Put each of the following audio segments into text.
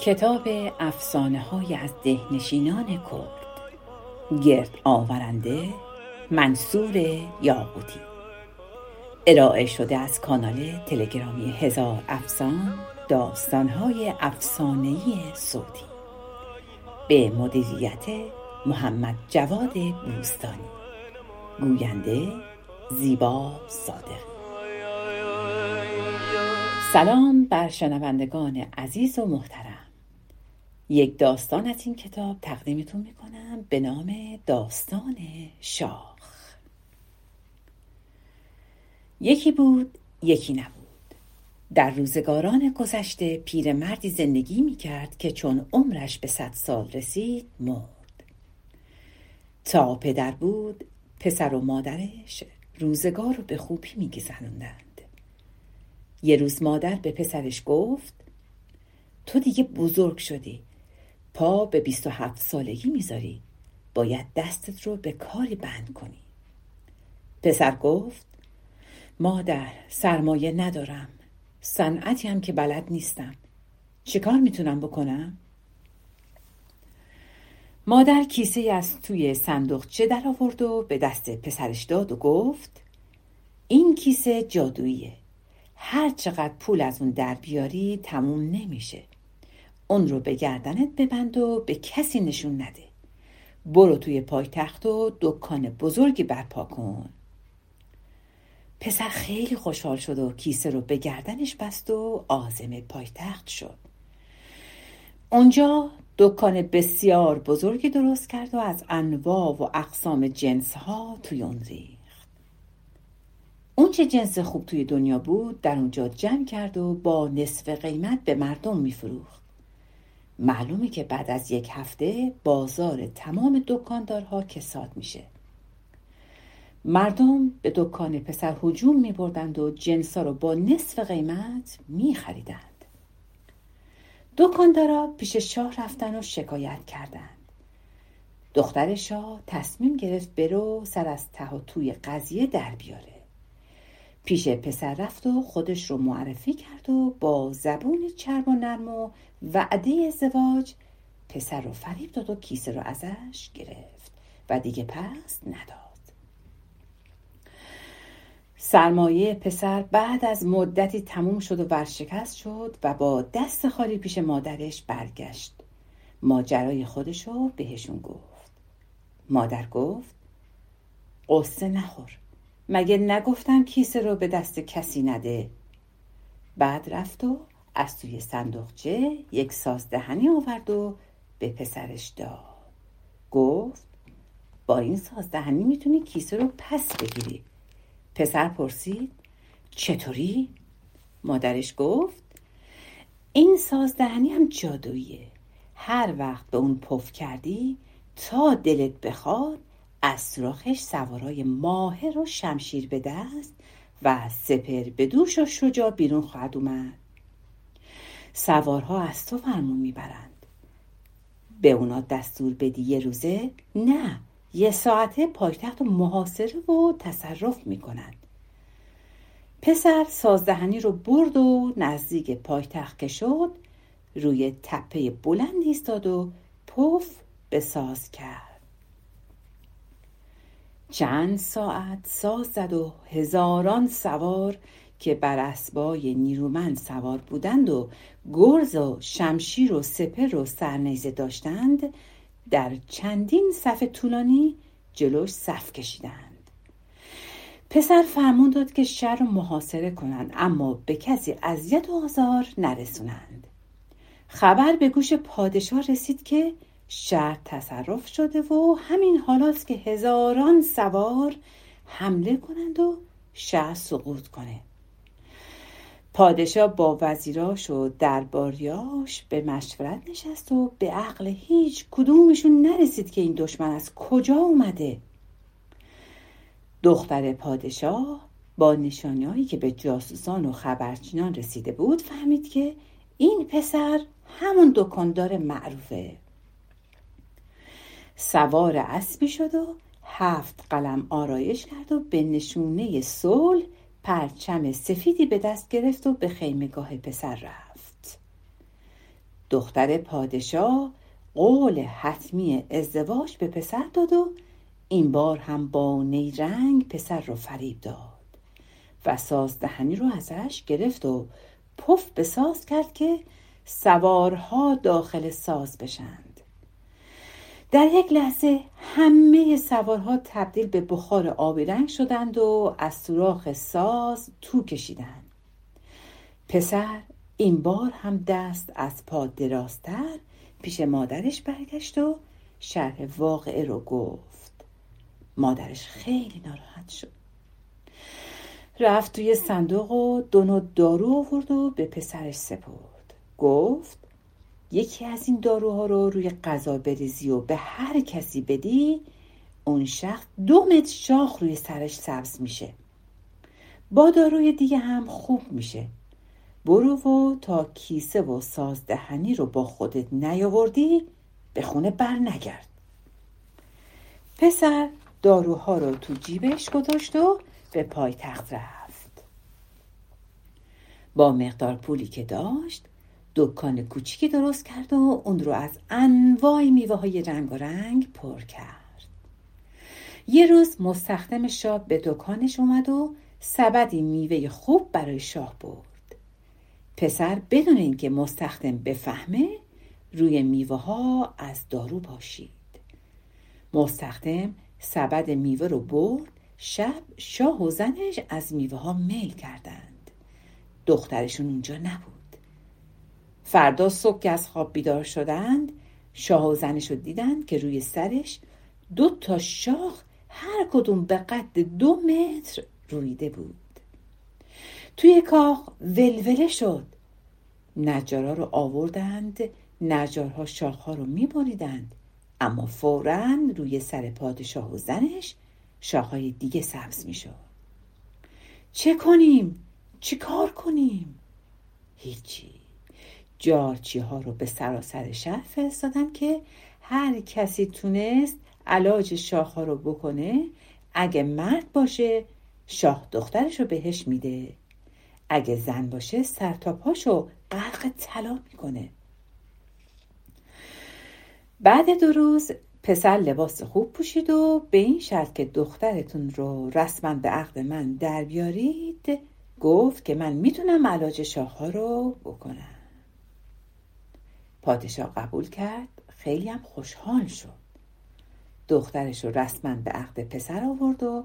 کتاب افسانه های از دهنشینان کرد. گرد آورنده منصور یاقوتی. ارائه شده از کانال تلگرامی هزار افسان داستانهای افسانهای صوتی. به مدیریت محمد جواد بوستانی. گوینده زیبا صادق. سلام بر شنوندگان عزیز و محترم. یک داستان از این کتاب تقدیمتون می‌کنم به نام داستان شاخ. یکی بود یکی نبود. در روزگاران گذشته پیرمردی زندگی می‌کرد که چون عمرش به صد سال رسید مرد. تا پدر بود پسر و مادرش روزگار رو به خوبی میگذروندند یه روز مادر به پسرش گفت تو دیگه بزرگ شدی پا به بیست و هفت سالگی می‌ذاری باید دستت رو به کاری بند کنی پسر گفت مادر سرمایه ندارم صنعتی هم که بلد نیستم چیکار می‌تونم بکنم؟ مادر کیسه از توی صندوقچه در آورد و به دست پسرش داد و گفت این کیسه جادوییه هر چقدر پول از اون در بیاری تموم نمیشه. اون رو به گردنت ببند و به کسی نشون نده. برو توی پایتخت و دکان بزرگی برپا کن. پسر خیلی خوشحال شد و کیسه رو به گردنش بست و آزم پایتخت شد. اونجا دکان بسیار بزرگی درست کرد و از انواع و اقسام جنس ها توی اون اون چه جنس خوب توی دنیا بود در اونجا جمع کرد و با نصف قیمت به مردم میفروخت معلومه که بعد از یک هفته بازار تمام دکاندارها کساد میشه مردم به دکان پسر هجوم می بردند و جنسا رو با نصف قیمت می خریدند. دکاندارا پیش شاه رفتن و شکایت کردند. دختر شاه تصمیم گرفت برو سر از ته توی قضیه در بیاره. پیش پسر رفت و خودش رو معرفی کرد و با زبون چرب و نرم و وعده ازدواج پسر رو فریب داد و کیسه رو ازش گرفت و دیگه پس نداد. سرمایه پسر بعد از مدتی تموم شد و ورشکست شد و با دست خالی پیش مادرش برگشت. ماجرای خودشو بهشون گفت. مادر گفت قصه نخور. مگه نگفتم کیسه رو به دست کسی نده؟ بعد رفت و از توی صندوقچه یک ساز دهنی آورد و به پسرش داد. گفت با این ساز دهنی می‌تونی کیسه رو پس بگیری. پسر پرسید چطوری؟ مادرش گفت این ساز دهنی هم جادوییه. هر وقت به اون پف کردی تا دلت بخواد از سراخش سوارای ماهر و شمشیر به دست و سپر به دوش و شجاع بیرون خواهد اومد. سوارها از تو فرمون می‌برند. به اونا دستور بدی یه روزه؟ نه یه ساعته پایتخت و محاصره و تصرف می‌کنند. پسر سازدهنی رو برد و نزدیک پایتخت که شد روی تپه بلند ایستاد و پف به ساز کرد. چند ساعت ساز زد و هزاران سوار که بر اسبای نیرومند سوار بودند و گرز و شمشیر و سپر و سرنیزه داشتند در چندین صف طولانی جلوش صف کشیدند. پسر فرمون داد که شهر رو محاصره کنند اما به کسی اذیت و آزار نرسونند. خبر به گوش پادشاه رسید که شهر تصرف شده و همین حالاست که هزاران سوار حمله کنند و شهر سقوط کنه. پادشاه با وزیراش و درباریاش به مشورت نشست و به عقل هیچ کدومشون نرسید که این دشمن از کجا اومده. دختر پادشاه با نشانیهایی که به جاسوسان و خبرچینان رسیده بود فهمید که این پسر همون دکاندار معروفه. سوار اسبی شد و هفت قلم آرایش کرد و به نشونه صلح پرچم سفیدی به دست گرفت و به خیمگاه پسر رفت. دختر پادشاه قول حتمی ازدواج به پسر داد و این بار هم با نیرنگ پسر رو فریب داد و ساز دهنی رو ازش گرفت و پف به ساز کرد که سوارها داخل ساز بشند در یک لحظه همه سوارها تبدیل به بخار آبی رنگ شدند و از سوراخ ساز تو کشیدند. پسر این بار هم دست از پا درازتر پیش مادرش برگشت و شرح واقعه رو گفت. مادرش خیلی ناراحت شد. رفت توی صندوق و دو دارو آورد و به پسرش سپرد. گفت یکی از این داروها رو روی غذا بریزی و به هر کسی بدی اون شخص دو متر شاخ روی سرش سبز میشه. با داروی دیگه هم خوب میشه. برو و تا کیسه و سازدهنی رو با خودت نیاوردی به خونه بر نگرد. پسر داروها رو تو جیبش گذاشت و به پای تخت رفت. با مقدار پولی که داشت دکان کوچیکی درست کرد و اون رو از انواع میوه های رنگ و رنگ پر کرد. یه روز مستخدم شاه به دکانش اومد و سبدی میوه خوب برای شاه برد. پسر بدون اینکه مستخدم بفهمه روی میوه ها از دارو باشید مستخدم سبد میوه رو برد شب شاه و زنش از میوه ها میل کردند. دخترشون اونجا نبود. فردا صبح که از خواب بیدار شدند شاه و زنش رو دیدند که روی سرش دو تا شاخ هر کدوم به قد دو متر رویده بود. توی کاخ ولوله شد. نجارا رو آوردند نجارها شاخها رو میبریدند. اما فورا روی سر پادشاه و زنش شاخهای دیگه سبز می‌شد. چه کنیم؟ چی کار کنیم؟ هیچی. جارچی ها رو به سراسر شهر فرستادن که هر کسی تونست علاج شاخ ها رو بکنه اگه مرد باشه شاه دخترش رو بهش میده. اگه زن باشه سر تا پاشو غرق طلا می‌کنه. بعد دو روز پسر لباس خوب پوشید و به این شرط که دخترتون رو رسما به عقد من در بیارید گفت که من می‌تونم علاج شاخها رو بکنم. پادشاه قبول کرد. خیلی هم خوشحال شد. دخترش رو رسما به عقد پسر آورد و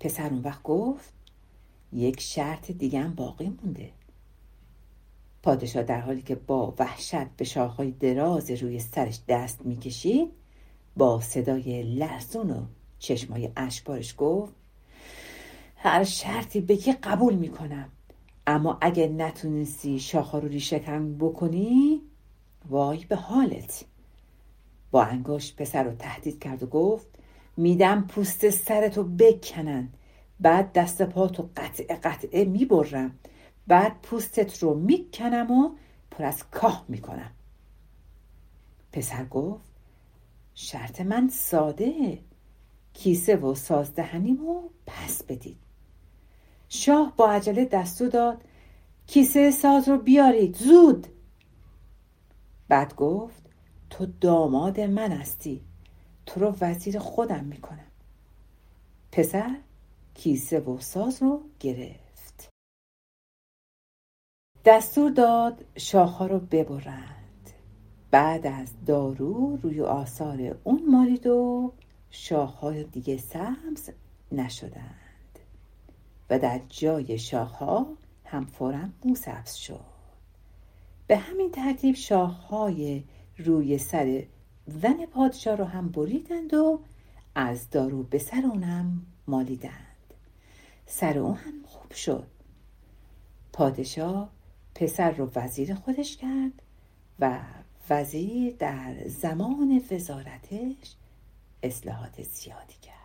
پسر اون وقت گفت یک شرط دیگه باقی مونده. پادشاه در حالی که با وحشت به شاخهای دراز روی سرش دست می‌کشید با صدای لرزون و چشمای اشبارش گفت هر شرطی بگی قبول می‌کنم. اما اگه نتونستی شاخها رو ریشکن بکنی وای به حالت. با انگاش پسر رو تهدید کرد و گفت میدم پوست سرتو بکنن. بعد دست پاتو قطعه قطعه می‌برم. بعد پوستت رو می‌کنم و پر از کاه می‌کنم. پسر گفت شرط من ساده. کیسه و سازدهنیمو پس بدید. شاه با عجله دستو داد کیسه ساز رو بیارید. زود! بعد گفت تو داماد من هستی. تو رو وزیر خودم می‌کنم. پسر کیسه و ساز رو گرفت. دستور داد شاخها رو ببرند. بعد از دارو روی آثار اون مالید و شاخهای دیگه سبز نشدند. و در جای شاخها هم فورا مو شد. به همین ترتیب شاخهای روی سر زن پادشاه رو هم بریدند و از دارو به سر اونم مالیدند. سر او هم خوب شد. پادشاه پسر رو وزیر خودش کرد و وزیر در زمان وزارتش اصلاحات زیادی کرد.